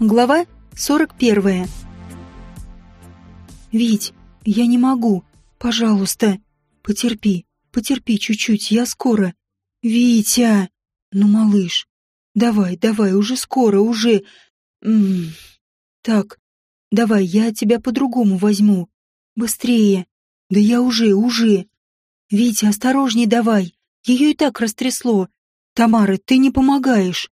Глава 41. Вить, я не могу. Пожалуйста, потерпи, потерпи чуть-чуть, я скоро. Витя! Ну, малыш, давай, давай, уже скоро, уже... М -м. Так, давай, я тебя по-другому возьму. Быстрее. Да я уже, уже. Витя, осторожней давай. Ее и так растрясло. Тамара, ты не помогаешь.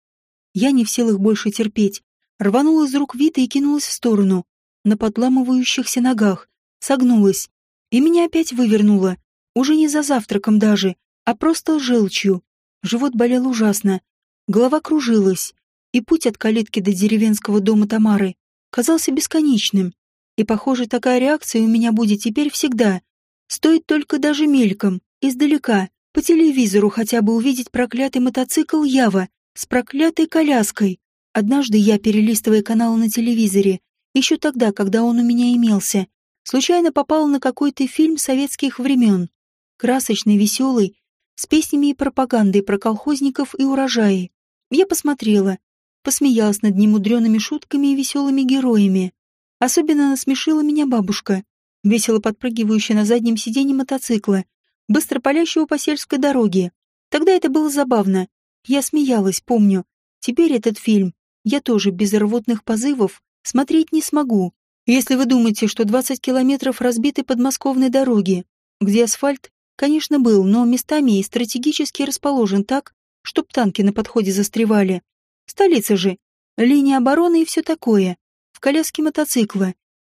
Я не в силах больше терпеть рванула из рук Вита и кинулась в сторону, на подламывающихся ногах, согнулась, и меня опять вывернуло, уже не за завтраком даже, а просто желчью. Живот болел ужасно, голова кружилась, и путь от калитки до деревенского дома Тамары казался бесконечным. И, похоже, такая реакция у меня будет теперь всегда. Стоит только даже мельком, издалека, по телевизору хотя бы увидеть проклятый мотоцикл Ява с проклятой коляской. Однажды я, перелистывая канал на телевизоре, еще тогда, когда он у меня имелся, случайно попал на какой-то фильм советских времен. Красочный, веселый, с песнями и пропагандой про колхозников и урожаи. Я посмотрела, посмеялась над немудреными шутками и веселыми героями. Особенно насмешила меня бабушка, весело подпрыгивающая на заднем сиденье мотоцикла, быстро палящего по сельской дороге. Тогда это было забавно. Я смеялась, помню. Теперь этот фильм я тоже без рвотных позывов смотреть не смогу. Если вы думаете, что 20 километров разбиты подмосковной дороги, где асфальт, конечно, был, но местами и стратегически расположен так, чтоб танки на подходе застревали. Столица же, линия обороны и все такое. В коляске мотоцикла,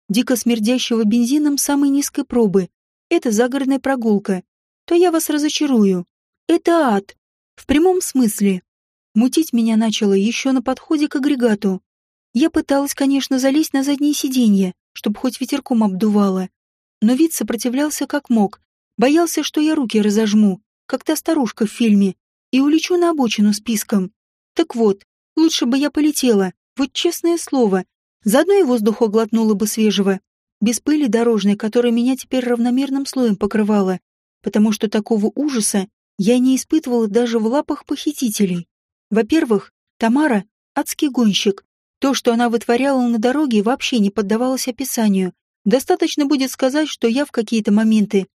дико смердящего бензином самой низкой пробы. Это загородная прогулка. То я вас разочарую. Это ад. В прямом смысле. Мутить меня начало еще на подходе к агрегату. Я пыталась, конечно, залезть на заднее сиденье, чтобы хоть ветерком обдувало. Но вид сопротивлялся как мог. Боялся, что я руки разожму, как та старушка в фильме, и улечу на обочину списком. Так вот, лучше бы я полетела, вот честное слово. Заодно и воздуха глотнула бы свежего, без пыли дорожной, которая меня теперь равномерным слоем покрывала, потому что такого ужаса я не испытывала даже в лапах похитителей. Во-первых, Тамара — адский гонщик. То, что она вытворяла на дороге, вообще не поддавалось описанию. Достаточно будет сказать, что я в какие-то моменты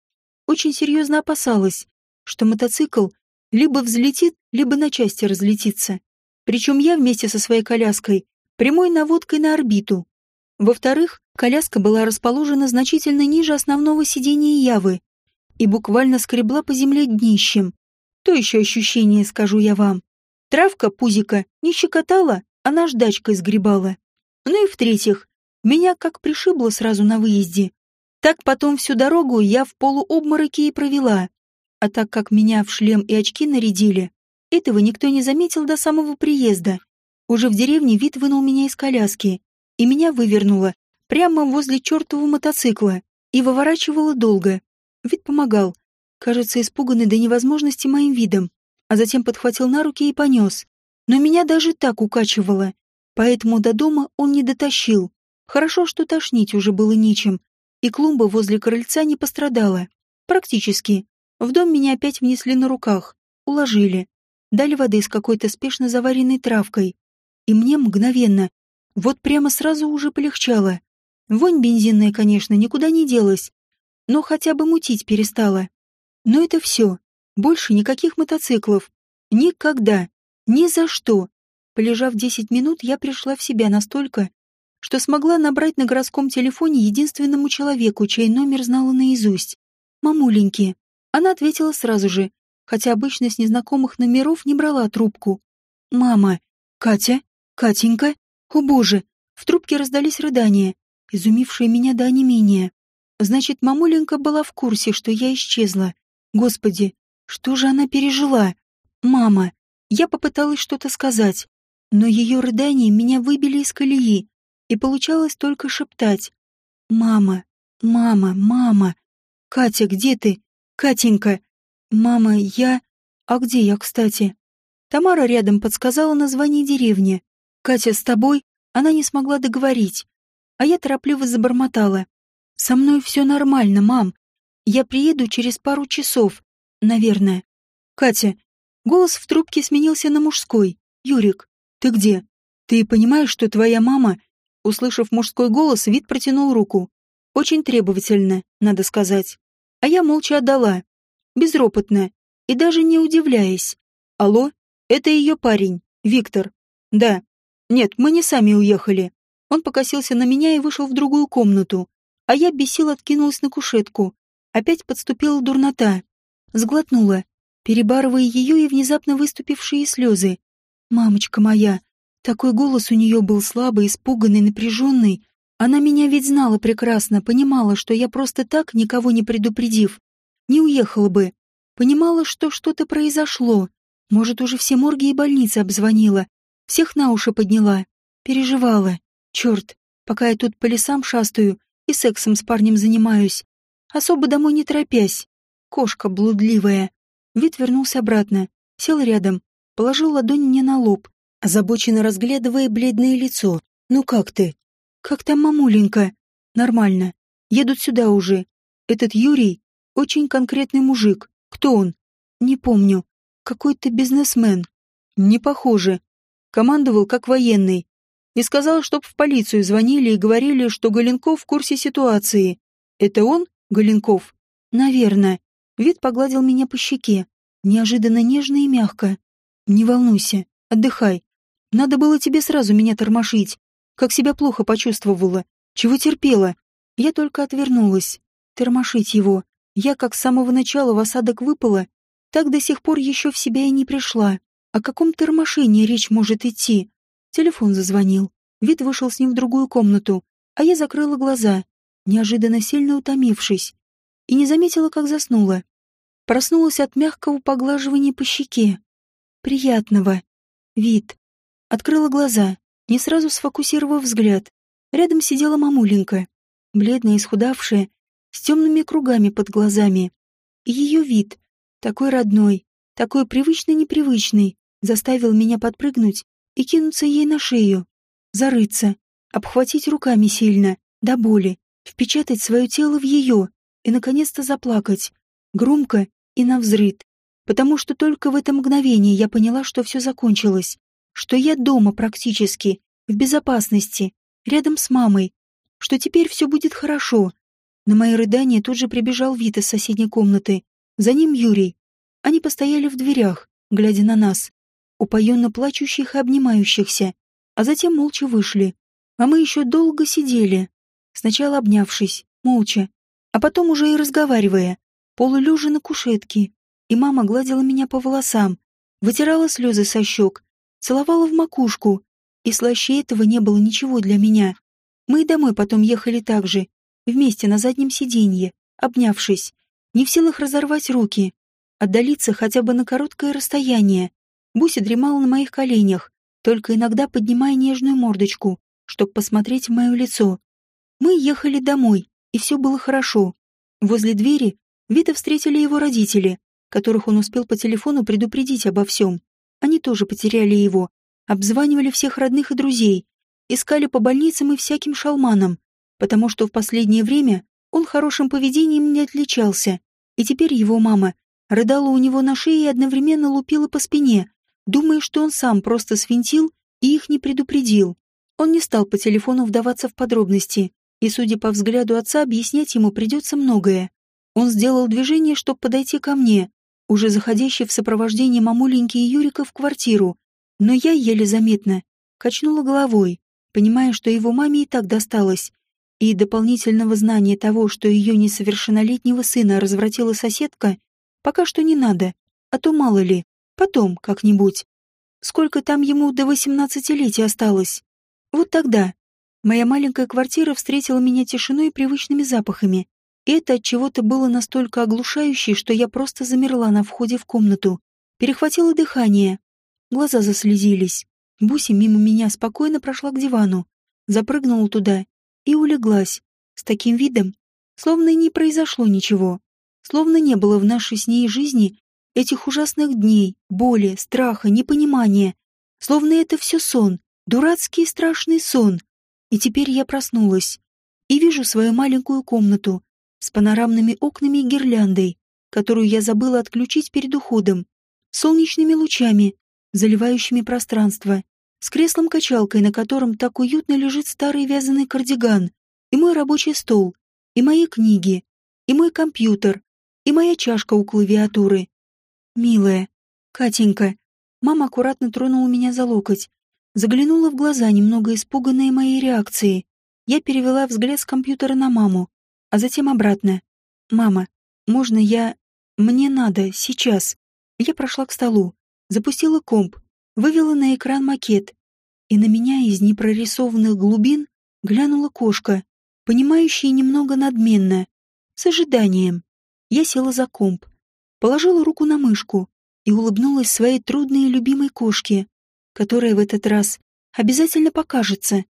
очень серьезно опасалась, что мотоцикл либо взлетит, либо на части разлетится. Причем я вместе со своей коляской прямой наводкой на орбиту. Во-вторых, коляска была расположена значительно ниже основного сидения Явы и буквально скребла по земле днищем. То еще ощущение, скажу я вам. Травка пузика не щекотала, а наждачкой сгребала. Ну и в-третьих, меня как пришибло сразу на выезде. Так потом всю дорогу я в полуобмороке и провела. А так как меня в шлем и очки нарядили, этого никто не заметил до самого приезда. Уже в деревне вид вынул меня из коляски, и меня вывернуло прямо возле чертового мотоцикла, и выворачивало долго. Вид помогал, кажется, испуганный до невозможности моим видом а затем подхватил на руки и понес. Но меня даже так укачивало, поэтому до дома он не дотащил. Хорошо, что тошнить уже было нечем, и клумба возле крыльца не пострадала. Практически. В дом меня опять внесли на руках, уложили, дали воды с какой-то спешно заваренной травкой. И мне мгновенно, вот прямо сразу уже полегчало. Вонь бензинная, конечно, никуда не делась, но хотя бы мутить перестала. Но это все. Больше никаких мотоциклов. Никогда. Ни за что. Полежав десять минут, я пришла в себя настолько, что смогла набрать на городском телефоне единственному человеку, чей номер знала наизусть. «Мамуленьки». Она ответила сразу же, хотя обычно с незнакомых номеров не брала трубку. «Мама». «Катя? Катенька? О боже!» В трубке раздались рыдания, изумившие меня до онемения. Значит, мамуленька была в курсе, что я исчезла. Господи, что же она пережила? Мама. Я попыталась что-то сказать, но ее рыдания меня выбили из колеи, и получалось только шептать. «Мама, мама, мама! Катя, где ты? Катенька! Мама, я... А где я, кстати?» Тамара рядом подсказала название деревни. «Катя, с тобой?» Она не смогла договорить, а я торопливо забормотала. «Со мной все нормально, мам. Я приеду через пару часов. Наверное. Катя. Голос в трубке сменился на мужской. Юрик, ты где? Ты понимаешь, что твоя мама...» Услышав мужской голос, вид протянул руку. Очень требовательно, надо сказать. А я молча отдала. Безропотно. И даже не удивляясь. Алло, это ее парень, Виктор. Да. Нет, мы не сами уехали. Он покосился на меня и вышел в другую комнату. А я без сил откинулась на кушетку. Опять подступила дурнота. Сглотнула, перебарывая ее и внезапно выступившие слезы. «Мамочка моя!» Такой голос у нее был слабый, испуганный, напряженный. Она меня ведь знала прекрасно, понимала, что я просто так, никого не предупредив, не уехала бы. Понимала, что что-то произошло. Может, уже все морги и больницы обзвонила. Всех на уши подняла. Переживала. Черт, пока я тут по лесам шастаю и сексом с парнем занимаюсь. Особо домой не торопясь. Кошка блудливая. Вид вернулся обратно. Сел рядом. Положил ладонь мне на лоб, озабоченно разглядывая бледное лицо. «Ну как ты?» «Как там мамуленька?» «Нормально. Едут сюда уже. Этот Юрий — очень конкретный мужик. Кто он?» «Не помню. Какой-то бизнесмен. Не похоже. Командовал как военный. И сказал, чтоб в полицию звонили и говорили, что Галенков в курсе ситуации. Это он, Галенков? Наверное. Вид погладил меня по щеке. Неожиданно нежно и мягко. Не волнуйся. Отдыхай. Надо было тебе сразу меня тормошить. Как себя плохо почувствовала. Чего терпела. Я только отвернулась. Тормошить его. Я как с самого начала в осадок выпала, так до сих пор еще в себя и не пришла. О каком тормошении речь может идти? Телефон зазвонил. Вид вышел с ним в другую комнату, а я закрыла глаза, неожиданно сильно утомившись, и не заметила, как заснула. Проснулась от мягкого поглаживания по щеке. Приятного. Вид. Открыла глаза, не сразу сфокусировав взгляд. Рядом сидела мамуленька, бледная, исхудавшая, с темными кругами под глазами. И ее вид, такой родной, такой привычно-непривычный, заставил меня подпрыгнуть и кинуться ей на шею, зарыться, обхватить руками сильно, до боли, впечатать свое тело в ее и, наконец-то, заплакать, громко и навзрыд, потому что только в это мгновение я поняла, что все закончилось, что я дома практически, в безопасности, рядом с мамой, что теперь все будет хорошо. На мои рыдания тут же прибежал Вита из соседней комнаты, за ним Юрий. Они постояли в дверях, глядя на нас, упоенно плачущих и обнимающихся, а затем молча вышли. А мы еще долго сидели, сначала обнявшись, молча, а потом уже и разговаривая, полулежа на кушетке. И мама гладила меня по волосам, вытирала слезы со щек, целовала в макушку, и слаще этого не было ничего для меня. Мы и домой потом ехали так же, вместе на заднем сиденье, обнявшись, не в силах разорвать руки, отдалиться хотя бы на короткое расстояние. Буся дремала на моих коленях, только иногда поднимая нежную мордочку, чтобы посмотреть в мое лицо. Мы ехали домой, и все было хорошо. Возле двери Вита встретили его родители, которых он успел по телефону предупредить обо всем. Они тоже потеряли его, обзванивали всех родных и друзей, искали по больницам и всяким шалманам, потому что в последнее время он хорошим поведением не отличался, и теперь его мама рыдала у него на шее и одновременно лупила по спине, думая, что он сам просто свинтил и их не предупредил. Он не стал по телефону вдаваться в подробности, и, судя по взгляду отца, объяснять ему придется многое. Он сделал движение, чтобы подойти ко мне, уже заходящий в сопровождении мамуленьки и Юрика в квартиру, но я еле заметно качнула головой, понимая, что его маме и так досталось, и дополнительного знания того, что ее несовершеннолетнего сына развратила соседка, пока что не надо, а то мало ли, потом как-нибудь. Сколько там ему до восемнадцатилетия осталось? Вот тогда. Моя маленькая квартира встретила меня тишиной и привычными запахами. Это от чего-то было настолько оглушающе, что я просто замерла на входе в комнату. Перехватила дыхание. Глаза заслезились. Буси мимо меня спокойно прошла к дивану, запрыгнула туда и улеглась, с таким видом, словно и не произошло ничего, словно не было в нашей с ней жизни этих ужасных дней, боли, страха, непонимания, словно это все сон, дурацкий и страшный сон. И теперь я проснулась и вижу свою маленькую комнату с панорамными окнами и гирляндой, которую я забыла отключить перед уходом, солнечными лучами, заливающими пространство, с креслом-качалкой, на котором так уютно лежит старый вязаный кардиган, и мой рабочий стол, и мои книги, и мой компьютер, и моя чашка у клавиатуры. Милая, Катенька, мама аккуратно тронула меня за локоть, заглянула в глаза, немного испуганные моей реакцией. Я перевела взгляд с компьютера на маму, а затем обратно. «Мама, можно я... Мне надо, сейчас». Я прошла к столу, запустила комп, вывела на экран макет, и на меня из непрорисованных глубин глянула кошка, понимающая немного надменно, с ожиданием. Я села за комп, положила руку на мышку и улыбнулась своей трудной и любимой кошке, которая в этот раз обязательно покажется.